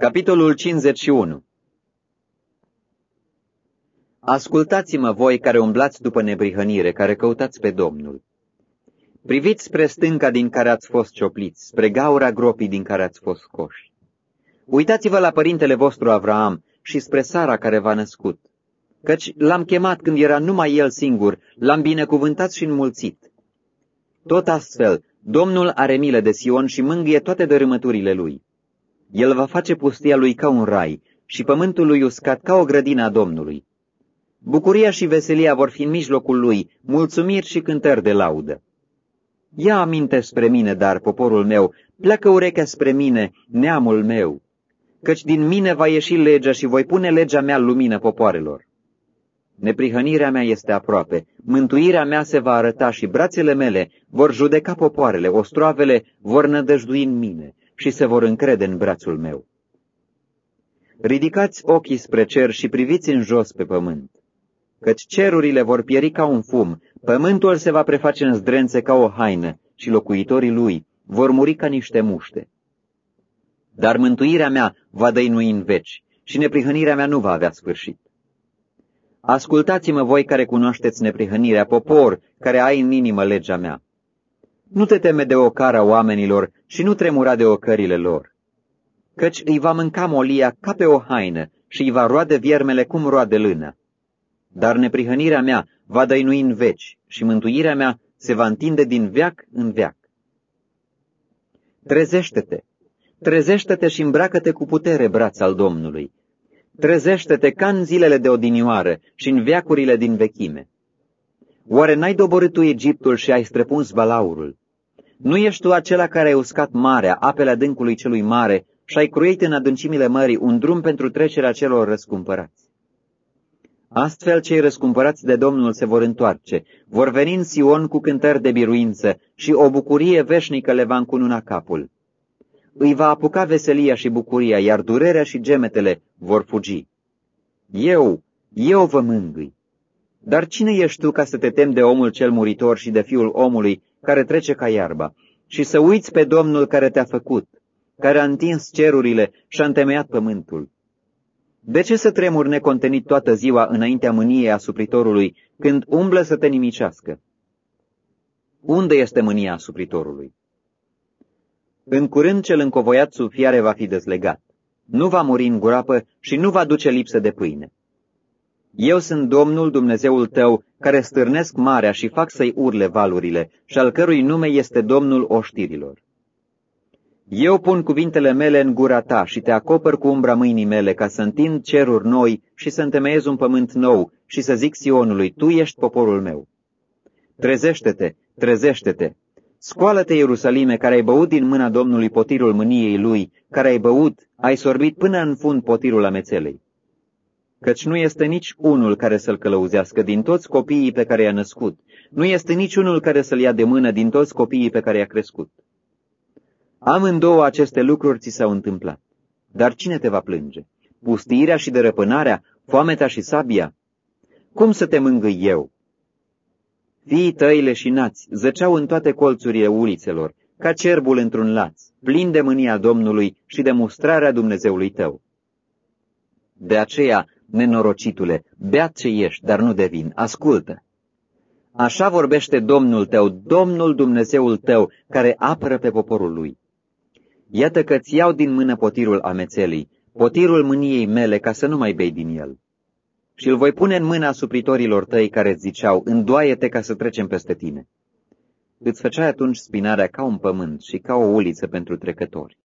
Capitolul 51 Ascultați-mă voi care umblați după nebrihănire, care căutați pe Domnul. Priviți spre stânca din care ați fost ciopliți, spre gaura gropii din care ați fost scoși. Uitați-vă la părintele vostru Avraam și spre Sara care v-a născut, căci l-am chemat când era numai el singur, l-am binecuvântat și înmulțit. Tot astfel, Domnul are milă de Sion și mângâie toate dărâmăturile lui. El va face pustia lui ca un rai și pământul lui uscat ca o grădină a Domnului. Bucuria și veselia vor fi în mijlocul lui, mulțumiri și cântări de laudă. Ia aminte spre mine, dar, poporul meu, pleacă urechea spre mine, neamul meu, căci din mine va ieși legea și voi pune legea mea lumină popoarelor. Neprihănirea mea este aproape, mântuirea mea se va arăta și brațele mele vor judeca popoarele, ostroavele vor nădăjdui în mine și se vor încrede în brațul meu. Ridicați ochii spre cer și priviți în jos pe pământ, căci cerurile vor pieri ca un fum, pământul se va preface în zdrențe ca o haină și locuitorii lui vor muri ca niște muște. Dar mântuirea mea va dăinui în veci și neprihănirea mea nu va avea sfârșit. Ascultați-mă voi care cunoașteți neprihănirea, popor care ai în inimă legea mea. Nu te teme de ocara oamenilor și nu tremura de ocările lor, căci îi va mânca molia ca pe o haină și îi va roade viermele cum roade lână. Dar neprihănirea mea va dăinui în veci și mântuirea mea se va întinde din veac în veac. Trezește-te, trezește-te și îmbracă-te cu putere, braț al Domnului. Trezește-te ca în zilele de odinioară și în veacurile din vechime. Oare n-ai doborât tu Egiptul și ai străpuns balaurul? Nu ești tu acela care ai uscat marea, apele adâncului celui mare și ai cruit în adâncimile mării un drum pentru trecerea celor răscumpărați? Astfel cei răscumpărați de Domnul se vor întoarce, vor veni în Sion cu cântări de biruință și o bucurie veșnică le va încununa capul. Îi va apuca veselia și bucuria, iar durerea și gemetele vor fugi. Eu, eu vă mângâi. Dar cine ești tu ca să te temi de omul cel muritor și de fiul omului care trece ca iarba și să uiți pe Domnul care te-a făcut, care a întins cerurile și a întemeiat pământul? De ce să tremuri necontenit toată ziua înaintea mâniei asupritorului, când umblă să te nimicească? Unde este mânia asupritorului? În curând cel încovoiat sub fiare va fi dezlegat. Nu va muri în groapă și nu va duce lipsă de pâine. Eu sunt Domnul Dumnezeul tău, care stârnesc marea și fac să-i urle valurile, și al cărui nume este Domnul oștirilor. Eu pun cuvintele mele în gura ta și te acopăr cu umbra mâinii mele ca să întind ceruri noi și să întemeiez un pământ nou și să zic Sionului, tu ești poporul meu. Trezește-te, trezește-te! Scoală-te, Ierusalime, care ai băut din mâna Domnului potirul mâniei lui, care ai băut, ai sorbit până în fund potirul amețelei. Căci nu este nici unul care să-l călăuzească din toți copiii pe care i-a născut, nu este nici unul care să-l ia de mână din toți copiii pe care i-a crescut. Amândouă aceste lucruri ți s-au întâmplat. Dar cine te va plânge? Pustirea și dărăpânarea, foamea și sabia? Cum să te mângâi eu? Fiii tăi leșinați zăceau în toate colțurile ulițelor, ca cerbul într-un laț, plin de mânia Domnului și de mustrarea Dumnezeului tău. De aceea, nenorocitule, beat ce ești, dar nu devin, ascultă. Așa vorbește Domnul tău, Domnul Dumnezeul tău, care apără pe poporul lui. Iată că-ți iau din mână potirul amețelii, potirul mâniei mele, ca să nu mai bei din el. Și îl voi pune în mâna supritorilor tăi care îți ziceau, îndoaie-te ca să trecem peste tine. Îți făceai atunci spinarea ca un pământ și ca o uliță pentru trecători.